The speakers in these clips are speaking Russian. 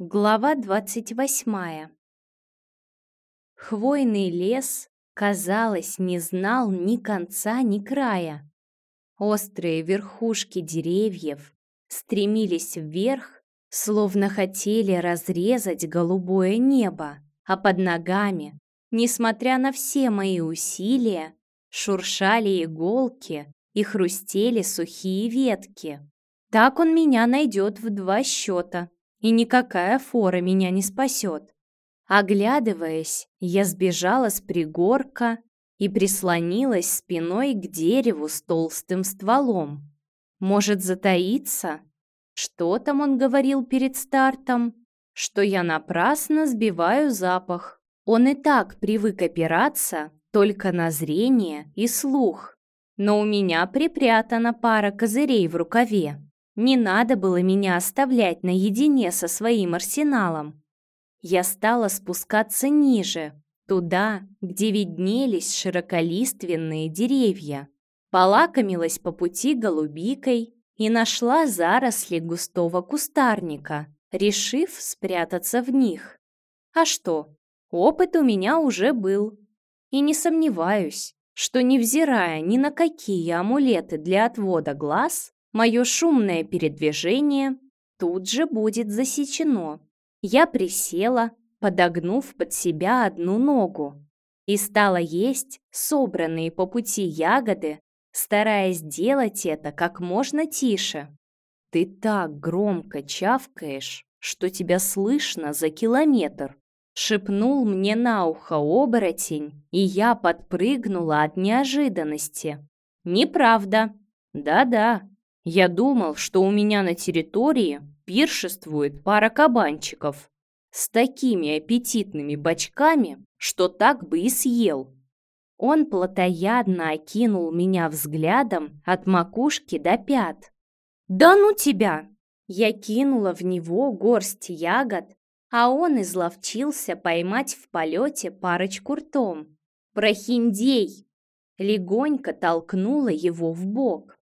Глава двадцать восьмая Хвойный лес, казалось, не знал ни конца, ни края. Острые верхушки деревьев стремились вверх, словно хотели разрезать голубое небо, а под ногами, несмотря на все мои усилия, шуршали иголки и хрустели сухие ветки. Так он меня найдет в два счета и никакая фора меня не спасет. Оглядываясь, я сбежала с пригорка и прислонилась спиной к дереву с толстым стволом. Может затаиться? Что там он говорил перед стартом? Что я напрасно сбиваю запах. Он и так привык опираться только на зрение и слух. Но у меня припрятана пара козырей в рукаве. Не надо было меня оставлять наедине со своим арсеналом. Я стала спускаться ниже, туда, где виднелись широколиственные деревья. Полакомилась по пути голубикой и нашла заросли густого кустарника, решив спрятаться в них. А что, опыт у меня уже был. И не сомневаюсь, что, невзирая ни на какие амулеты для отвода глаз, Мое шумное передвижение тут же будет засечено. Я присела, подогнув под себя одну ногу, и стала есть собранные по пути ягоды, стараясь делать это как можно тише. Ты так громко чавкаешь, что тебя слышно за километр. Шепнул мне на ухо оборотень, и я подпрыгнула от неожиданности. Неправда. Да-да, я думал, что у меня на территории пиршествует пара кабанчиков с такими аппетитными бочками, что так бы и съел. Он плотоядно окинул меня взглядом от макушки до пят. «Да ну тебя!» Я кинула в него горсть ягод, а он изловчился поймать в полете парочку ртом. «Прохиндей!» Легонько толкнула его в бок.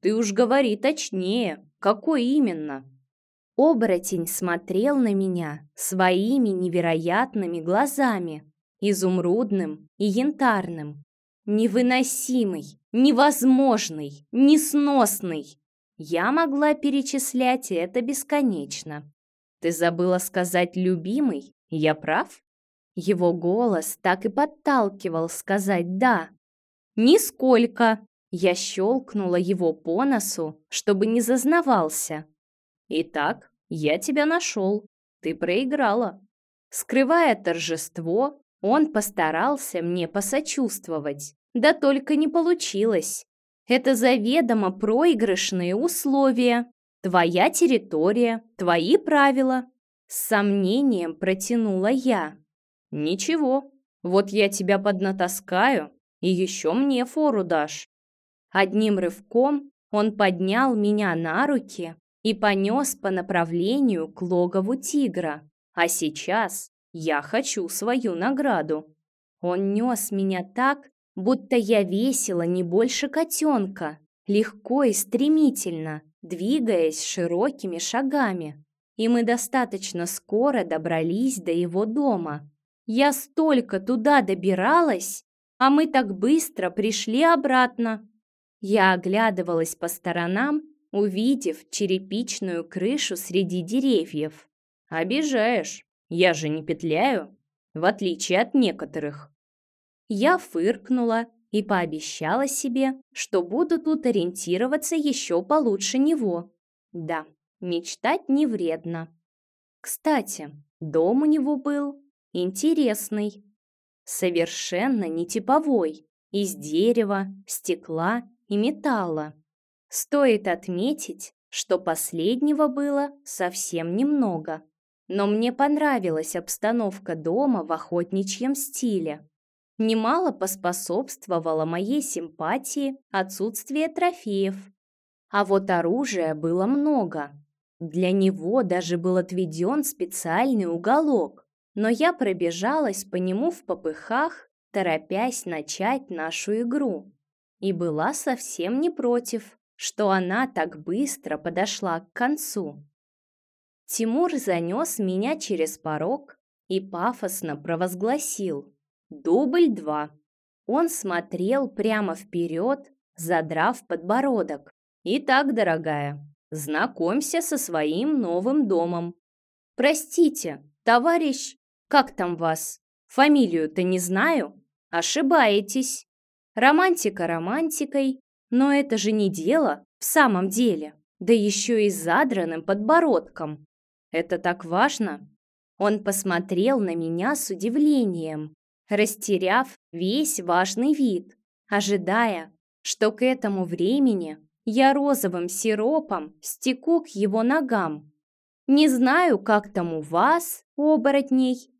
Ты уж говори точнее, какой именно?» Оборотень смотрел на меня своими невероятными глазами, изумрудным и янтарным. Невыносимый, невозможный, несносный. Я могла перечислять это бесконечно. Ты забыла сказать «любимый», я прав? Его голос так и подталкивал сказать «да». «Нисколько!» Я щелкнула его по носу, чтобы не зазнавался. «Итак, я тебя нашел. Ты проиграла». Скрывая торжество, он постарался мне посочувствовать. Да только не получилось. Это заведомо проигрышные условия. Твоя территория, твои правила. С сомнением протянула я. Ничего, вот я тебя поднатаскаю и еще мне фору дашь. Одним рывком он поднял меня на руки и понес по направлению к логову тигра. А сейчас я хочу свою награду. Он нес меня так, будто я весила не больше котенка, легко и стремительно, двигаясь широкими шагами. И мы достаточно скоро добрались до его дома. Я столько туда добиралась, а мы так быстро пришли обратно. Я оглядывалась по сторонам, увидев черепичную крышу среди деревьев. «Обижаешь, я же не петляю, в отличие от некоторых». Я фыркнула и пообещала себе, что буду тут ориентироваться еще получше него. Да, мечтать не вредно. Кстати, дом у него был интересный, совершенно не типовой, из дерева, стекла и металла. Стоит отметить, что последнего было совсем немного. Но мне понравилась обстановка дома в охотничьем стиле. Немало поспособствовало моей симпатии отсутствие трофеев. А вот оружия было много. Для него даже был отведен специальный уголок. Но я пробежалась по нему в попыхах, торопясь начать нашу игру и была совсем не против, что она так быстро подошла к концу. Тимур занес меня через порог и пафосно провозгласил «Дубль два». Он смотрел прямо вперед, задрав подбородок. «Итак, дорогая, знакомься со своим новым домом. Простите, товарищ, как там вас? Фамилию-то не знаю. Ошибаетесь. Романтика романтикой, но это же не дело в самом деле, да еще и задранным подбородком. Это так важно?» Он посмотрел на меня с удивлением, растеряв весь важный вид, ожидая, что к этому времени я розовым сиропом стеку к его ногам. Не знаю, как там у вас, оборотней,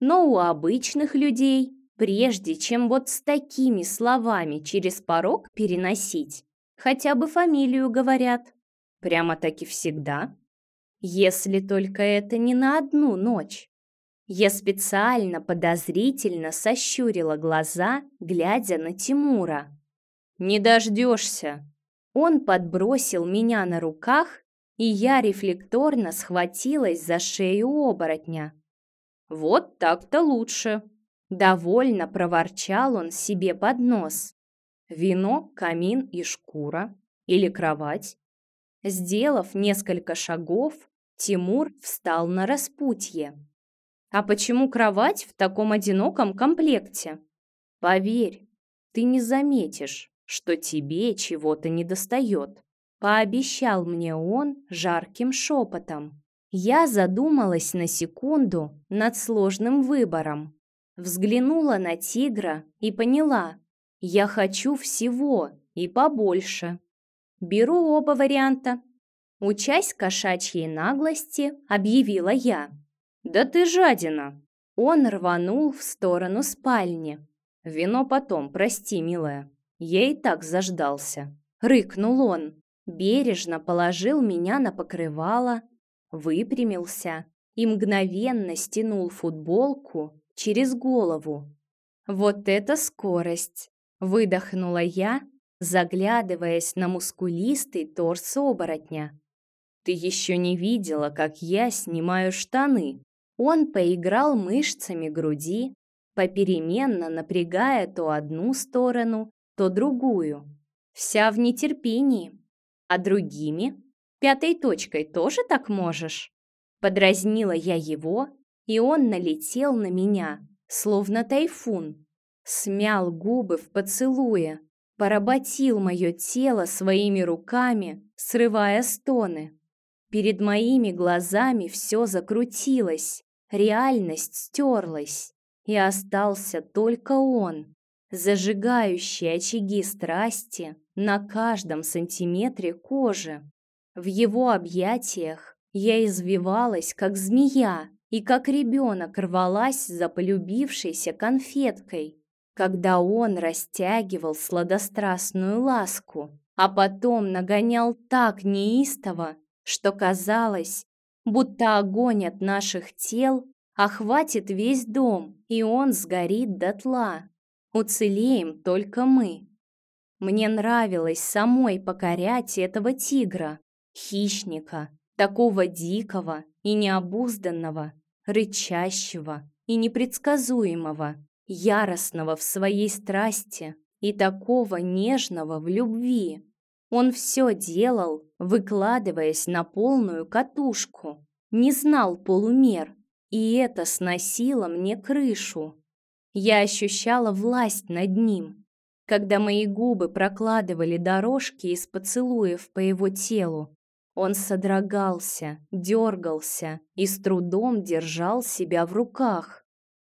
но у обычных людей, прежде чем вот с такими словами через порог переносить, хотя бы фамилию говорят. Прямо-таки всегда. Если только это не на одну ночь. Я специально подозрительно сощурила глаза, глядя на Тимура. «Не дождешься!» Он подбросил меня на руках, и я рефлекторно схватилась за шею оборотня. «Вот так-то лучше!» Довольно проворчал он себе под нос. «Вино, камин и шкура? Или кровать?» Сделав несколько шагов, Тимур встал на распутье. А почему кровать в таком одиноком комплекте? Поверь, ты не заметишь, что тебе чего-то недостает. Пообещал мне он жарким шепотом. Я задумалась на секунду над сложным выбором. Взглянула на тигра и поняла, я хочу всего и побольше. Беру оба варианта. Учась кошачьей наглости, объявила я. «Да ты жадина!» Он рванул в сторону спальни. «Вино потом, прости, милая. Я и так заждался». Рыкнул он, бережно положил меня на покрывало, выпрямился и мгновенно стянул футболку через голову. «Вот это скорость!» — выдохнула я, заглядываясь на мускулистый торс оборотня. «Ты еще не видела, как я снимаю штаны!» Он поиграл мышцами груди, попеременно напрягая то одну сторону, то другую. Вся в нетерпении. А другими? Пятой точкой тоже так можешь? Подразнила я его, и он налетел на меня, словно тайфун. Смял губы в поцелуе, поработил мое тело своими руками, срывая стоны. Перед моими глазами все закрутилось, Реальность стерлась, и остался только он, зажигающий очаги страсти на каждом сантиметре кожи. В его объятиях я извивалась, как змея, и как ребенок рвалась за полюбившейся конфеткой, когда он растягивал сладострастную ласку, а потом нагонял так неистово, что казалось, будто огонь от наших тел охватит весь дом, и он сгорит дотла. Уцелеем только мы. Мне нравилось самой покорять этого тигра, хищника, такого дикого и необузданного, рычащего и непредсказуемого, яростного в своей страсти и такого нежного в любви. Он все делал, выкладываясь на полную катушку, не знал полумер, и это сносило мне крышу. Я ощущала власть над ним, когда мои губы прокладывали дорожки из поцелуев по его телу. Он содрогался, дергался и с трудом держал себя в руках.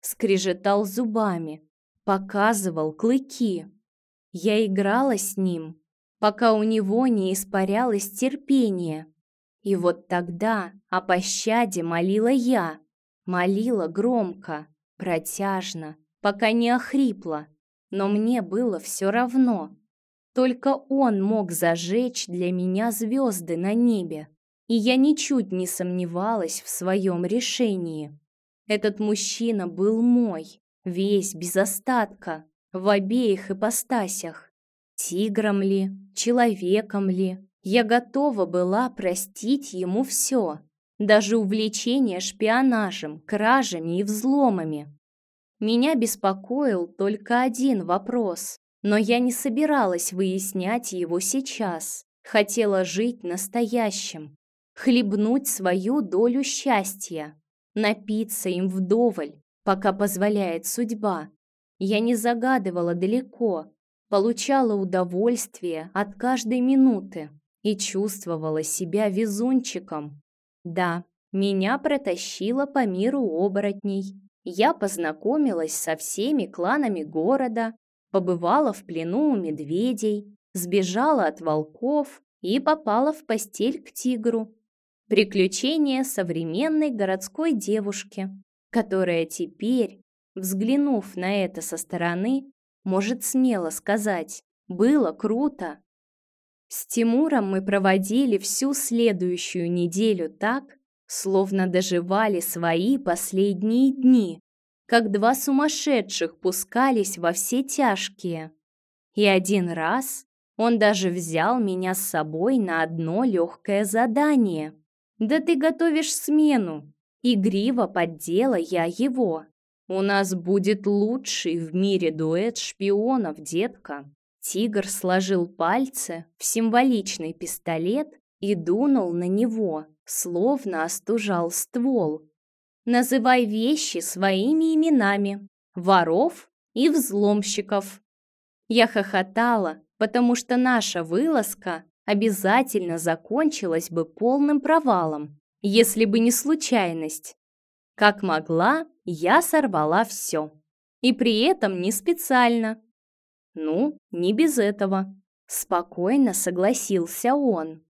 Скрежетал зубами, показывал клыки. Я играла с ним, пока у него не испарялось терпение. И вот тогда о пощаде молила я, молила громко, протяжно, пока не охрипла, но мне было все равно. Только он мог зажечь для меня звезды на небе, и я ничуть не сомневалась в своем решении. Этот мужчина был мой, весь без остатка, в обеих ипостасях. Тигром ли, человеком ли, я готова была простить ему все. даже увлечение шпионажем, кражами и взломами. Меня беспокоил только один вопрос, но я не собиралась выяснять его сейчас. Хотела жить настоящим, хлебнуть свою долю счастья, напиться им вдоволь, пока позволяет судьба. Я не загадывала далеко, получала удовольствие от каждой минуты и чувствовала себя везунчиком. Да, меня протащило по миру оборотней. Я познакомилась со всеми кланами города, побывала в плену у медведей, сбежала от волков и попала в постель к тигру. Приключения современной городской девушки, которая теперь, взглянув на это со стороны, может смело сказать «было круто». С Тимуром мы проводили всю следующую неделю так, словно доживали свои последние дни, как два сумасшедших пускались во все тяжкие. И один раз он даже взял меня с собой на одно легкое задание. «Да ты готовишь смену!» Игриво поддела я его. «У нас будет лучший в мире дуэт шпионов, детка!» Тигр сложил пальцы в символичный пистолет и дунул на него, словно остужал ствол. «Называй вещи своими именами, воров и взломщиков». Я хохотала, потому что наша вылазка обязательно закончилась бы полным провалом, если бы не случайность. Как могла, я сорвала все. И при этом не специально. Ну, не без этого. Спокойно согласился он.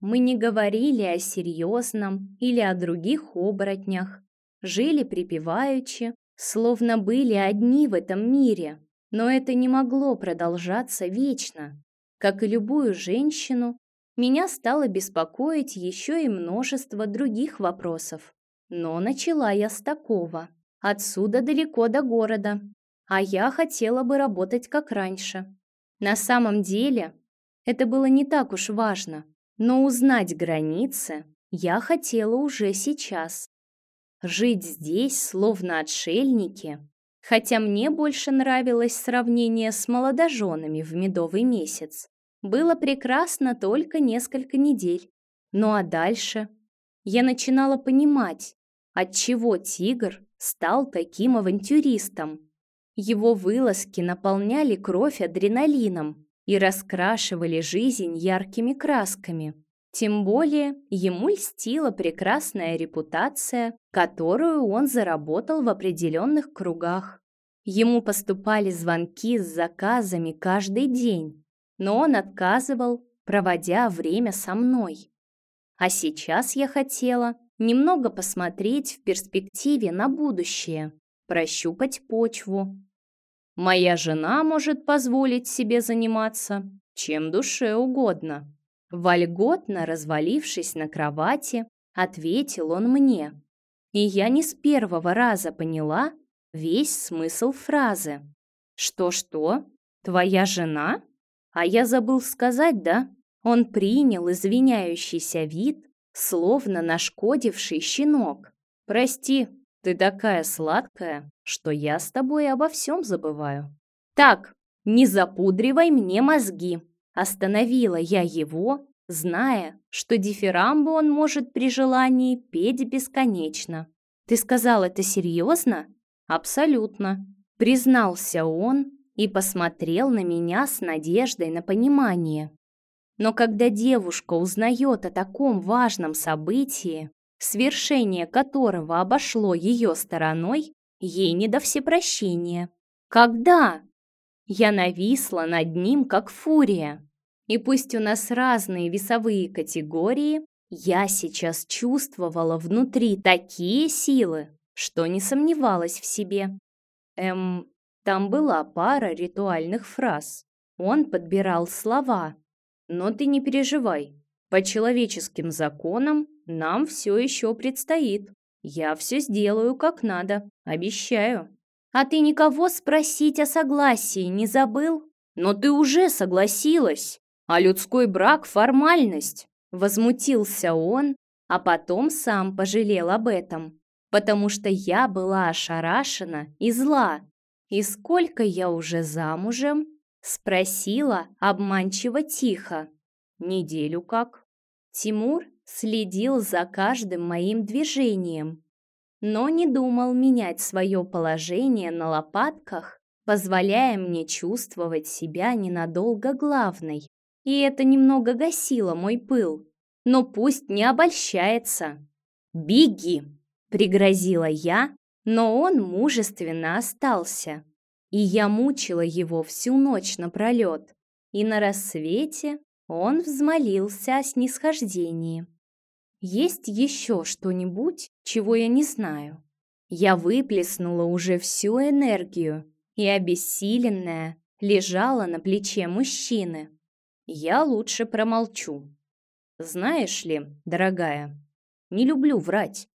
Мы не говорили о серьезном или о других оборотнях. Жили припеваючи, словно были одни в этом мире. Но это не могло продолжаться вечно. Как и любую женщину, меня стало беспокоить еще и множество других вопросов. Но начала я с такого. Отсюда далеко до города, а я хотела бы работать как раньше. На самом деле, это было не так уж важно, но узнать границы я хотела уже сейчас. Жить здесь, словно отшельники, хотя мне больше нравилось сравнение с молодоженами в медовый месяц, было прекрасно только несколько недель. Ну а дальше я начинала понимать, отчего тигр стал таким авантюристом. Его вылазки наполняли кровь адреналином и раскрашивали жизнь яркими красками. Тем более ему льстила прекрасная репутация, которую он заработал в определенных кругах. Ему поступали звонки с заказами каждый день, но он отказывал, проводя время со мной. А сейчас я хотела немного посмотреть в перспективе на будущее, прощупать почву, Моя жена может позволить себе заниматься чем душе угодно. Вольготно развалившись на кровати, ответил он мне. И я не с первого раза поняла весь смысл фразы. «Что-что? Твоя жена?» А я забыл сказать, да? Он принял извиняющийся вид, словно нашкодивший щенок. «Прости, ты такая сладкая, что я с тобой обо всем забываю. Так, не запудривай мне мозги. Остановила я его, зная, что дифирамбу он может при желании петь бесконечно. Ты сказал это серьезно? Абсолютно. Признался он и посмотрел на меня с надеждой на понимание. Но когда девушка узнает о таком важном событии, свершение которого обошло ее стороной, ей не до всепрощения. Когда? Я нависла над ним, как фурия. И пусть у нас разные весовые категории, я сейчас чувствовала внутри такие силы, что не сомневалась в себе. Эм, там была пара ритуальных фраз. Он подбирал слова. Но ты не переживай. По человеческим законам нам все еще предстоит. Я все сделаю как надо, обещаю. А ты никого спросить о согласии не забыл? Но ты уже согласилась. А людской брак – формальность. Возмутился он а потом сам пожалел об этом, потому что я была ошарашена и зла. «И сколько я уже замужем?» — спросила обманчиво тихо. «Неделю как?» Тимур следил за каждым моим движением, но не думал менять свое положение на лопатках, позволяя мне чувствовать себя ненадолго главной. И это немного гасило мой пыл. Но пусть не обольщается. «Беги!» — пригрозила я, но он мужественно остался. И я мучила его всю ночь напролет. И на рассвете он взмолился о снисхождении. Есть еще что-нибудь, чего я не знаю? Я выплеснула уже всю энергию и, обессиленная, лежала на плече мужчины. Я лучше промолчу. Знаешь ли, дорогая, не люблю врать.